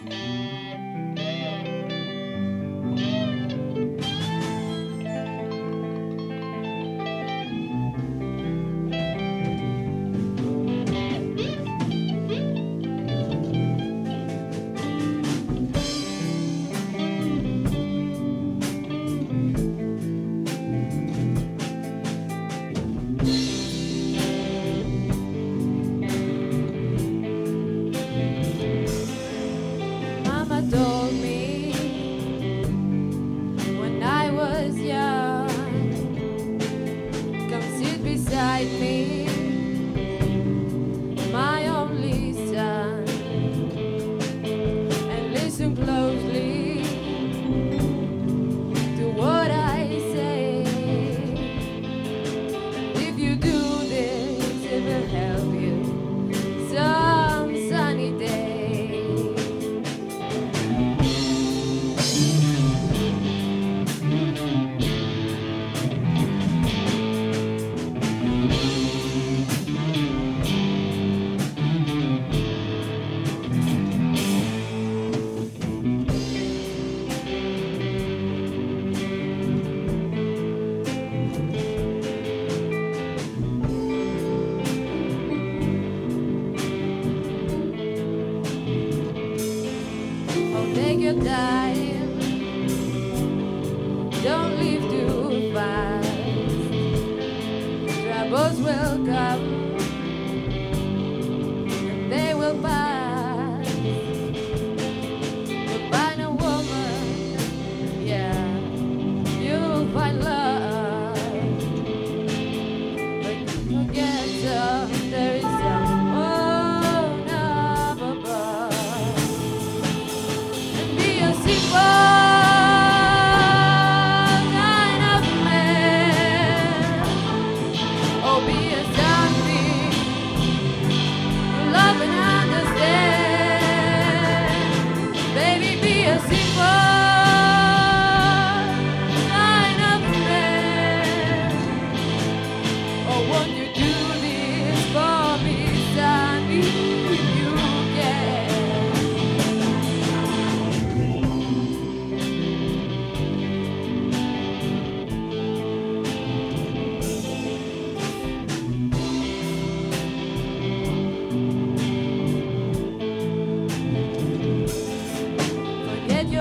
Mm-hmm. beside me. take your time. Don't leave the be a star.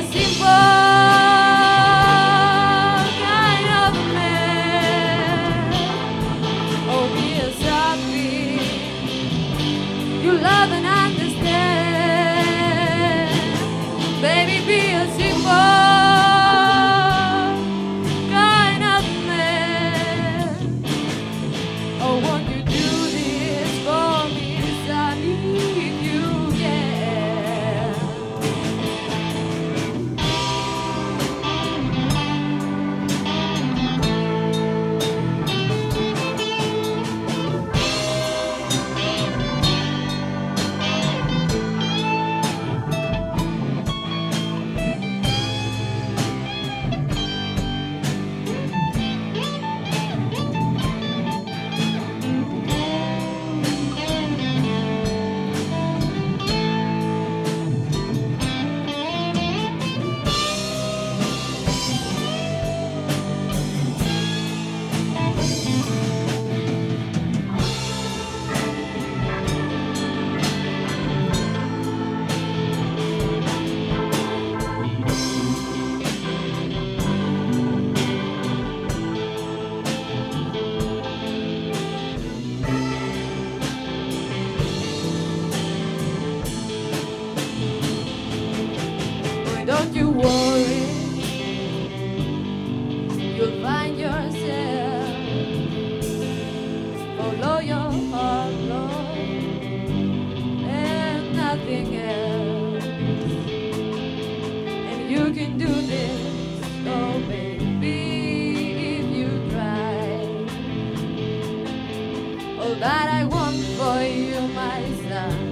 dias foi? All that I want for you, my son,